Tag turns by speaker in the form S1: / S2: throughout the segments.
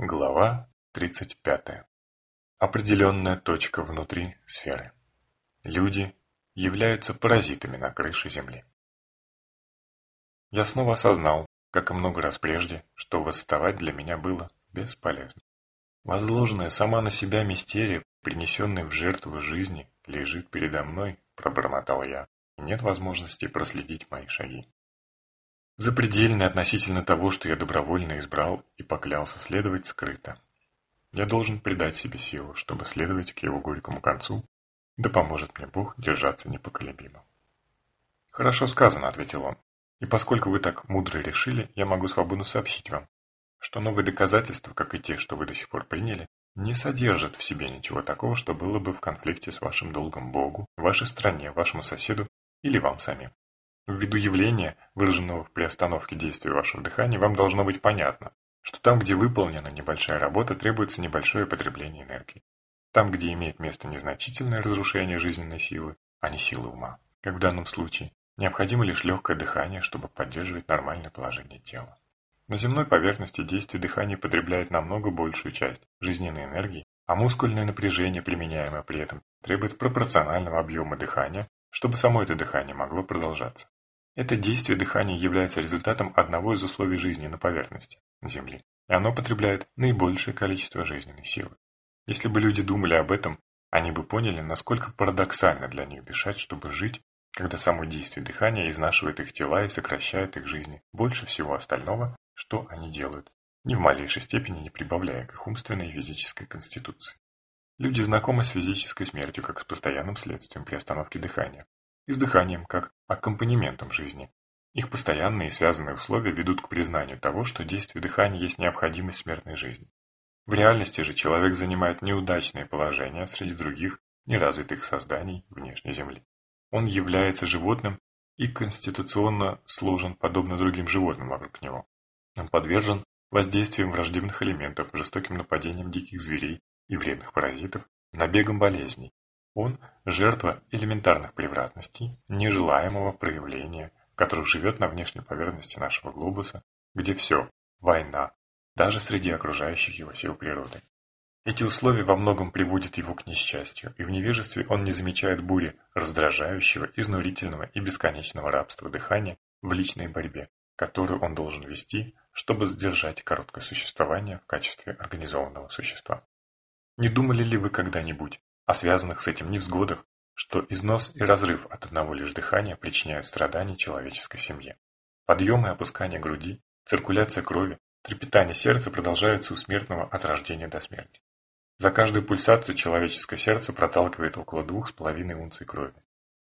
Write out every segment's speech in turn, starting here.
S1: Глава 35. Определенная точка внутри сферы. Люди являются паразитами на крыше Земли. Я снова осознал, как и много раз прежде, что восставать для меня было бесполезно. Возложенная сама на себя мистерия, принесенная в жертву жизни, лежит передо мной, пробормотал я, нет возможности проследить мои шаги запредельный относительно того, что я добровольно избрал и поклялся следовать скрыто. Я должен придать себе силу, чтобы следовать к его горькому концу, да поможет мне Бог держаться непоколебимо. «Хорошо сказано», — ответил он, — «и поскольку вы так мудро решили, я могу свободно сообщить вам, что новые доказательства, как и те, что вы до сих пор приняли, не содержат в себе ничего такого, что было бы в конфликте с вашим долгом Богу, вашей стране, вашему соседу или вам самим. Ввиду явления, выраженного в приостановке действия вашего дыхания, вам должно быть понятно, что там, где выполнена небольшая работа, требуется небольшое потребление энергии. Там, где имеет место незначительное разрушение жизненной силы, а не силы ума, как в данном случае, необходимо лишь легкое дыхание, чтобы поддерживать нормальное положение тела. На земной поверхности действие дыхания потребляет намного большую часть жизненной энергии, а мускульное напряжение, применяемое при этом, требует пропорционального объема дыхания, чтобы само это дыхание могло продолжаться. Это действие дыхания является результатом одного из условий жизни на поверхности Земли, и оно потребляет наибольшее количество жизненной силы. Если бы люди думали об этом, они бы поняли, насколько парадоксально для них дышать, чтобы жить, когда само действие дыхания изнашивает их тела и сокращает их жизни больше всего остального, что они делают, ни в малейшей степени не прибавляя к их умственной и физической конституции. Люди знакомы с физической смертью как с постоянным следствием при остановке дыхания, и с дыханием как аккомпанементом жизни. Их постоянные и связанные условия ведут к признанию того, что действие дыхания есть необходимость смертной жизни. В реальности же человек занимает неудачное положение среди других неразвитых созданий внешней Земли. Он является животным и конституционно сложен подобно другим животным вокруг него. Он подвержен воздействием враждебных элементов, жестоким нападениям диких зверей и вредных паразитов, набегам болезней, он – жертва элементарных превратностей, нежелаемого проявления, в которых живет на внешней поверхности нашего глобуса, где все – война, даже среди окружающих его сил природы. Эти условия во многом приводят его к несчастью, и в невежестве он не замечает бури раздражающего, изнурительного и бесконечного рабства дыхания в личной борьбе, которую он должен вести, чтобы сдержать короткое существование в качестве организованного существа. Не думали ли вы когда-нибудь, о связанных с этим невзгодах, что износ и разрыв от одного лишь дыхания причиняют страдания человеческой семье. Подъем и опускание груди, циркуляция крови, трепетание сердца продолжаются у смертного от рождения до смерти. За каждую пульсацию человеческое сердце проталкивает около 2,5 унций крови.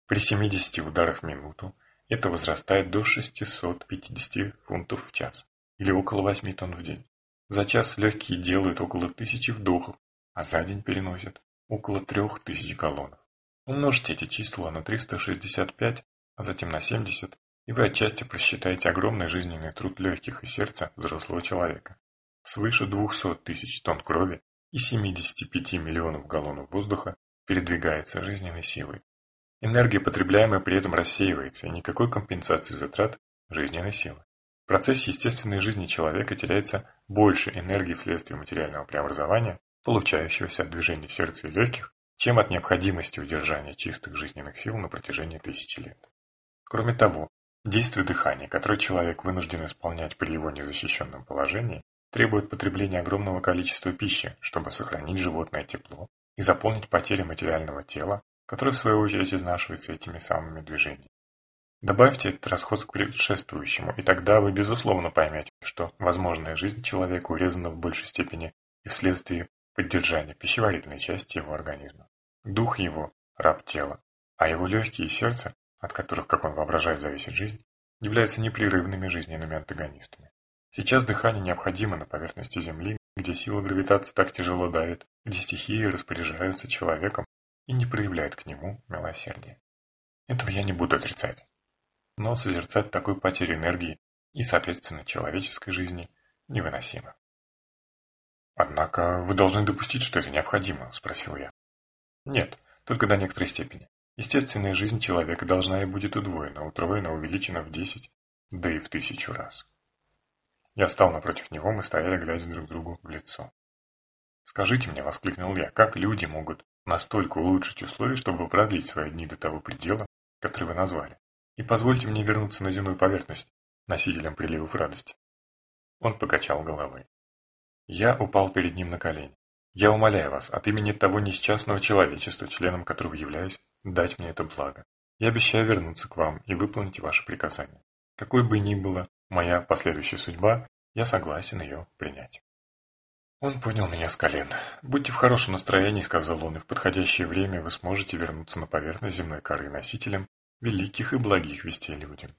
S1: При 70 ударах в минуту это возрастает до 650 фунтов в час, или около 8 тонн в день. За час легкие делают около тысячи вдохов, а за день переносят около трех тысяч галлонов. Умножьте эти числа на 365, а затем на 70, и вы отчасти просчитаете огромный жизненный труд легких и сердца взрослого человека. Свыше 200 тысяч тонн крови и 75 миллионов галлонов воздуха передвигается жизненной силой. Энергия, потребляемая при этом рассеивается, и никакой компенсации затрат жизненной силы. В процессе естественной жизни человека теряется больше энергии вследствие материального преобразования, получающегося от движения сердца и легких, чем от необходимости удержания чистых жизненных сил на протяжении тысячи лет. Кроме того, действие дыхания, которое человек вынужден исполнять при его незащищенном положении, требует потребления огромного количества пищи, чтобы сохранить животное тепло и заполнить потери материального тела, которое в свою очередь изнашивается этими самыми движениями. Добавьте этот расход к предшествующему, и тогда вы безусловно поймете, что возможная жизнь человека урезана в большей степени и вследствие поддержание пищеварительной части его организма. Дух его – раб тела, а его легкие и сердце, от которых, как он воображает, зависит жизнь, являются непрерывными жизненными антагонистами. Сейчас дыхание необходимо на поверхности Земли, где сила гравитации так тяжело давит, где стихии распоряжаются человеком и не проявляют к нему милосердия. Этого я не буду отрицать. Но созерцать такой потери энергии и, соответственно, человеческой жизни невыносимо. «Однако вы должны допустить, что это необходимо», – спросил я. «Нет, только до некоторой степени. Естественная жизнь человека должна и будет удвоена, утроена, увеличена в десять, да и в тысячу раз». Я встал напротив него, мы стояли, глядя друг другу в лицо. «Скажите мне», — воскликнул я, — «как люди могут настолько улучшить условия, чтобы продлить свои дни до того предела, который вы назвали? И позвольте мне вернуться на земную поверхность, носителем приливов радости». Он покачал головой. Я упал перед ним на колени. «Я умоляю вас, от имени того несчастного человечества, членом которого являюсь, дать мне это благо. Я обещаю вернуться к вам и выполнить ваши приказания. Какой бы ни была моя последующая судьба, я согласен ее принять». Он понял меня с колен. «Будьте в хорошем настроении», — сказал он, — «и в подходящее время вы сможете вернуться на поверхность земной коры носителем великих и благих вестей людям».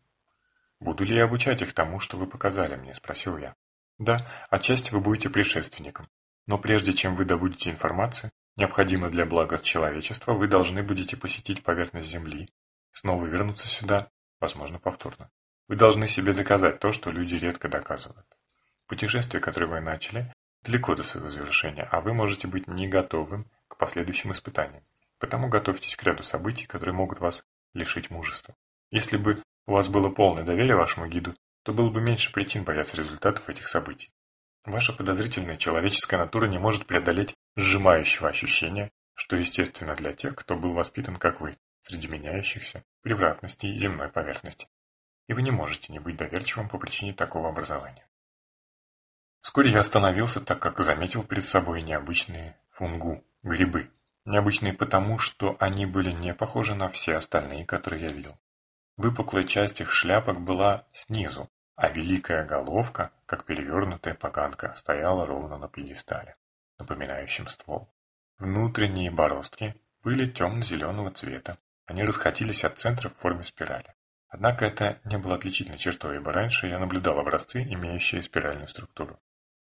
S1: «Буду ли я обучать их тому, что вы показали мне?» — спросил я. «Да, отчасти вы будете предшественником. Но прежде чем вы добудете информацию, необходимую для блага человечества, вы должны будете посетить поверхность Земли, снова вернуться сюда, возможно, повторно. Вы должны себе доказать то, что люди редко доказывают. Путешествие, которое вы начали, далеко до своего завершения, а вы можете быть не готовым к последующим испытаниям. Потому готовьтесь к ряду событий, которые могут вас лишить мужества. Если бы у вас было полное доверие вашему гиду, то было бы меньше причин бояться результатов этих событий. Ваша подозрительная человеческая натура не может преодолеть сжимающего ощущения, что естественно для тех, кто был воспитан как вы, среди меняющихся превратностей земной поверхности. И вы не можете не быть доверчивым по причине такого образования. Вскоре я остановился, так как заметил перед собой необычные фунгу, грибы. Необычные потому, что они были не похожи на все остальные, которые я видел. Выпуклая часть их шляпок была снизу, а великая головка, как перевернутая поганка, стояла ровно на пьедестале, напоминающем ствол. Внутренние бороздки были темно-зеленого цвета, они расходились от центра в форме спирали. Однако это не было отличительной чертой, ибо раньше я наблюдал образцы, имеющие спиральную структуру.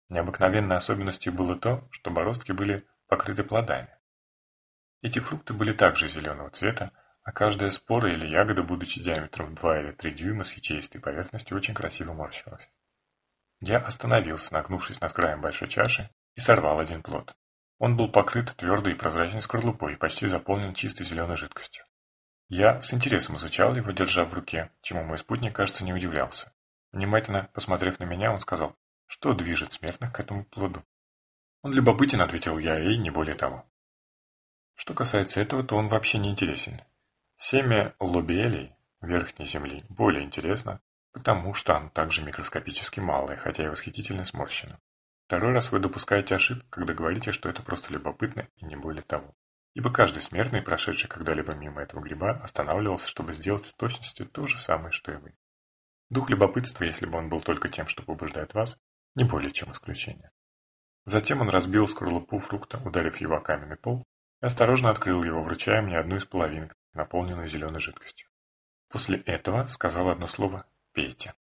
S1: Необыкновенной особенностью было то, что бороздки были покрыты плодами. Эти фрукты были также зеленого цвета, а каждая спора или ягода, будучи диаметром 2 или 3 дюйма с ячеистой поверхностью, очень красиво морщилась. Я остановился, нагнувшись над краем большой чаши, и сорвал один плод. Он был покрыт твердой и прозрачной скорлупой и почти заполнен чистой зеленой жидкостью. Я с интересом изучал его, держа в руке, чему мой спутник, кажется, не удивлялся. Внимательно посмотрев на меня, он сказал, что движет смертных к этому плоду. Он любопытен, ответил я, и не более того. Что касается этого, то он вообще не интересен. Семя лобиэлей верхней земли более интересно, потому что оно также микроскопически малое, хотя и восхитительно сморщено. Второй раз вы допускаете ошибку, когда говорите, что это просто любопытно и не более того. Ибо каждый смертный, прошедший когда-либо мимо этого гриба, останавливался, чтобы сделать в точности то же самое, что и вы. Дух любопытства, если бы он был только тем, что побуждает вас, не более чем исключение. Затем он разбил скорлупу фрукта, ударив его о каменный пол, осторожно открыл его, вручая мне одну из половинок, наполненную зеленой жидкостью. После этого сказал одно слово «пейте».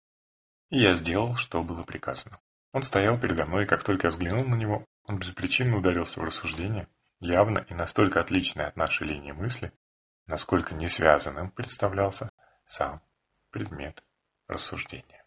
S1: И я сделал, что было приказано. Он стоял передо мной, и как только я взглянул на него, он беспричинно ударился в рассуждение, явно и настолько отличное от нашей линии мысли, насколько несвязанным представлялся сам предмет рассуждения.